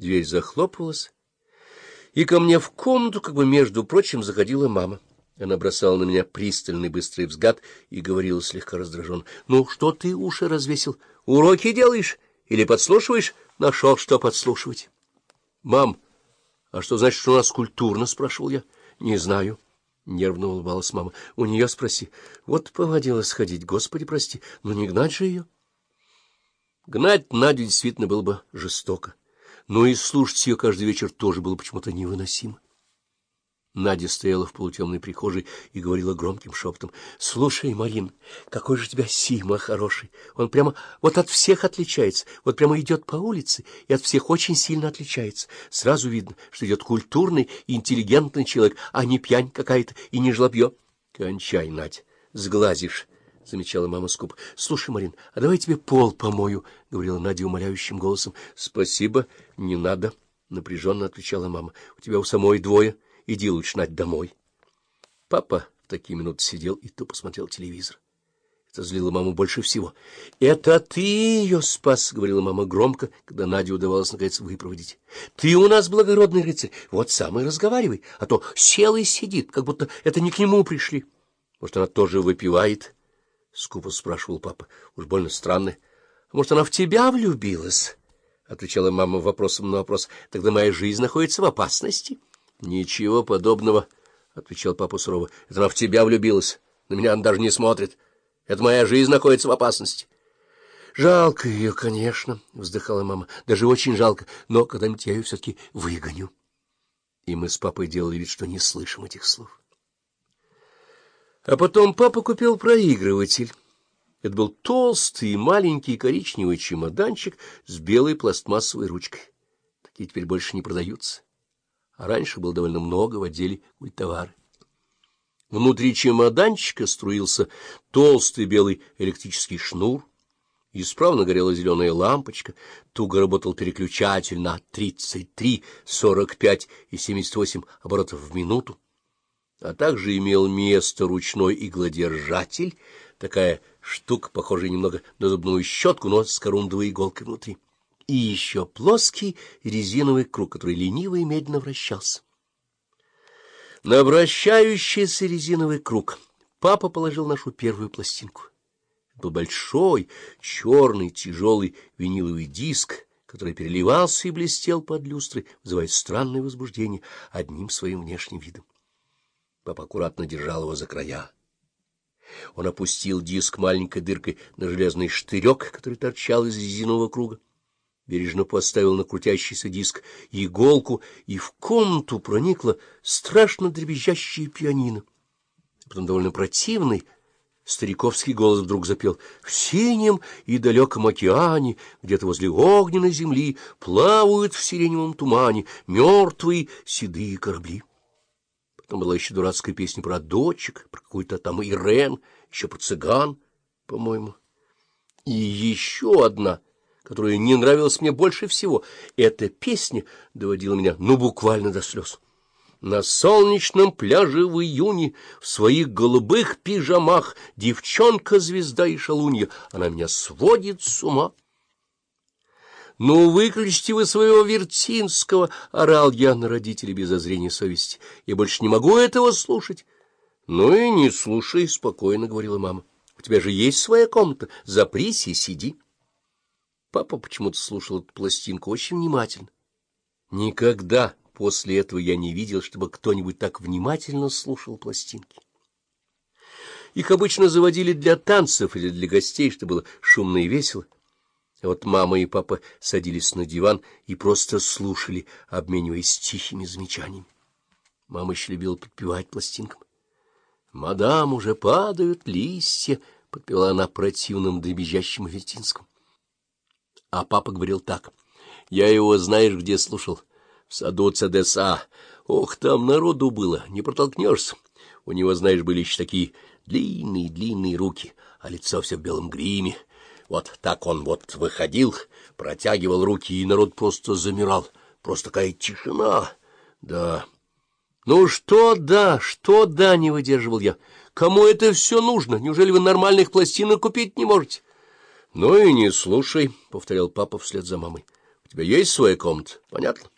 Дверь захлопывалась, и ко мне в комнату, как бы между прочим, заходила мама. Она бросала на меня пристальный быстрый взгляд и говорила слегка раздраженно. — Ну, что ты уши развесил? Уроки делаешь? Или подслушиваешь? Нашел, что подслушивать. — Мам, а что значит, что у нас культурно? — спрашивал я. — Не знаю. — нервно улыбалась мама. — У нее спроси. Вот поводила сходить. Господи, прости. Ну, не гнать же ее. Гнать Надю действительно было бы жестоко. Но и слушать ее каждый вечер тоже было почему-то невыносимо. Надя стояла в полутемной прихожей и говорила громким шепотом. — Слушай, Марин, какой же у тебя Сима хороший. Он прямо вот от всех отличается, вот прямо идет по улице и от всех очень сильно отличается. Сразу видно, что идет культурный и интеллигентный человек, а не пьянь какая-то и не жлобье. — Кончай, Надь, сглазишь, — замечала мама скуп. — Слушай, Марин, а давай тебе пол помою, — говорила Надя умоляющим голосом. — Спасибо, не надо, — напряженно отвечала мама. — У тебя у самой двое. — Иди лучше, Надь, домой. Папа в такие минуты сидел и тупо смотрел телевизор. Это злило маму больше всего. — Это ты ее спас, — говорила мама громко, когда Наде удавалось, наконец, выпроводить. — Ты у нас благородный рыцарь, вот сам и разговаривай, а то сел и сидит, как будто это не к нему пришли. — Может, она тоже выпивает? — скупо спрашивал папа. — Уж больно странно. — Может, она в тебя влюбилась? — отвечала мама вопросом на вопрос. — Тогда моя жизнь находится в опасности. —— Ничего подобного, — отвечал папа сурово. — Это она в тебя влюбилась. На меня она даже не смотрит. Это моя жизнь находится в опасности. — Жалко ее, конечно, — вздыхала мама. — Даже очень жалко, но когда-нибудь я ее все-таки выгоню. И мы с папой делали вид, что не слышим этих слов. А потом папа купил проигрыватель. Это был толстый маленький коричневый чемоданчик с белой пластмассовой ручкой. Такие теперь больше не продаются а раньше было довольно много в отделе культовары. Внутри чемоданчика струился толстый белый электрический шнур, исправно горела зеленая лампочка, туго работал переключатель на 33, 45 и 78 оборотов в минуту, а также имел место ручной иглодержатель, такая штука, похожая немного на зубную щетку, но с корундовой иголкой внутри и еще плоский резиновый круг, который лениво и медленно вращался. На вращающийся резиновый круг папа положил нашу первую пластинку. Это был большой, черный, тяжелый виниловый диск, который переливался и блестел под люстрой, вызывая странное возбуждение одним своим внешним видом. Папа аккуратно держал его за края. Он опустил диск маленькой дыркой на железный штырек, который торчал из резинового круга бережно поставил на крутящийся диск иголку, и в комнату проникла страшно дребезжащая пианино. Потом довольно противный стариковский голос вдруг запел «В синем и далеком океане, где-то возле огненной земли, плавают в сиреневом тумане мертвые седые корабли». Потом была еще дурацкая песня про дочек, про какую-то там Ирен, еще про цыган, по-моему. И еще одна — которая не нравилась мне больше всего. Эта песня доводила меня, ну, буквально до слез. На солнечном пляже в июне в своих голубых пижамах девчонка-звезда и шалунья, она меня сводит с ума. «Ну, выключите вы своего Вертинского!» — орал я на родителей без озрения совести. «Я больше не могу этого слушать». «Ну и не слушай», — спокойно говорила мама. «У тебя же есть своя комната. Запрись и сиди». Папа почему-то слушал эту пластинку очень внимательно. Никогда после этого я не видел, чтобы кто-нибудь так внимательно слушал пластинки. Их обычно заводили для танцев или для гостей, чтобы было шумно и весело. А вот мама и папа садились на диван и просто слушали, обмениваясь тихими замечаниями. Мама еще любила подпевать пластинкам. «Мадам, уже падают листья», — подпевала она противным дребезжащим вертинском. А папа говорил так. Я его, знаешь, где слушал? В саду ЦДСА. Ох, там народу было, не протолкнешься. У него, знаешь, были еще такие длинные-длинные руки, а лицо все в белом гриме. Вот так он вот выходил, протягивал руки, и народ просто замирал. Просто такая тишина. Да. Ну что да, что да, не выдерживал я. Кому это все нужно? Неужели вы нормальных пластинок купить не можете? — Ну и не слушай, — повторял папа вслед за мамой. — У тебя есть своя комната, понятно?